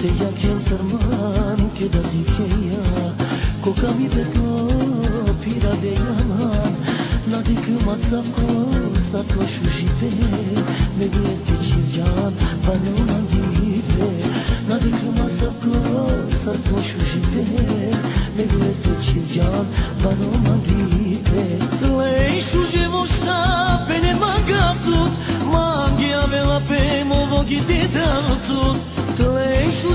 Te aquel sermán que da dikeya Koka mi beto pira beyaman Na dikuma sako sako shushite Me guieste chivyan bana ulan dibe Na dikuma sako sako shushite Me guieste chivyan bana ulan dibe Lei shujevo shta pene magatut Mangia vela pe movo gidita tut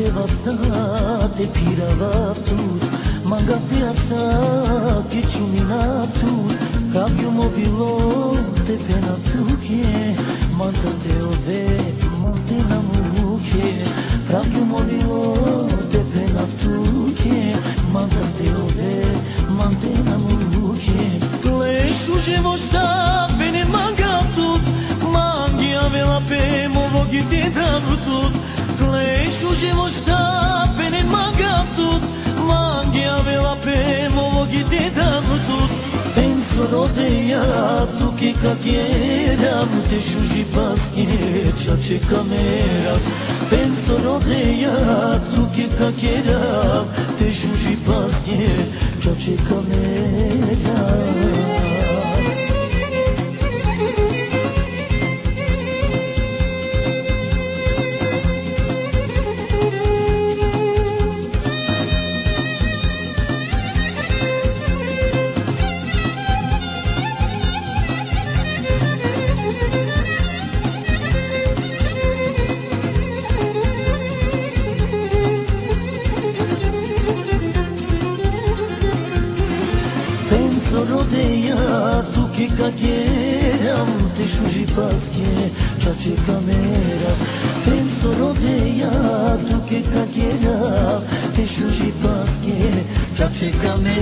te vasta te pirava tut manga piasa ke chumina tut kabyo mobilo te pena tuke manta te ove monte na muke kabyo mobilo te pena tuke manta te ove monte na muke klesh u živosta benim manga tut mangia vela pe movogi te davrutut κλαίσου ζημωστά πένεν μάγκα αυτούτ Μάγκια βέλα πέμ ολογητέτα μου τούτ Πέμ φρότε του και κακέρα μου Τε σούζι πάσκε τσάτσε καμέρα Πέμ φρότε του και κακέρα Τε σούζι πάσκε τσάτσε καμέρα čače kamera Penso rodeja tuke ka kjeram Te shuži paske čače kamera Penso rodeja tuke ka kjeram Te shuži paske čače kamera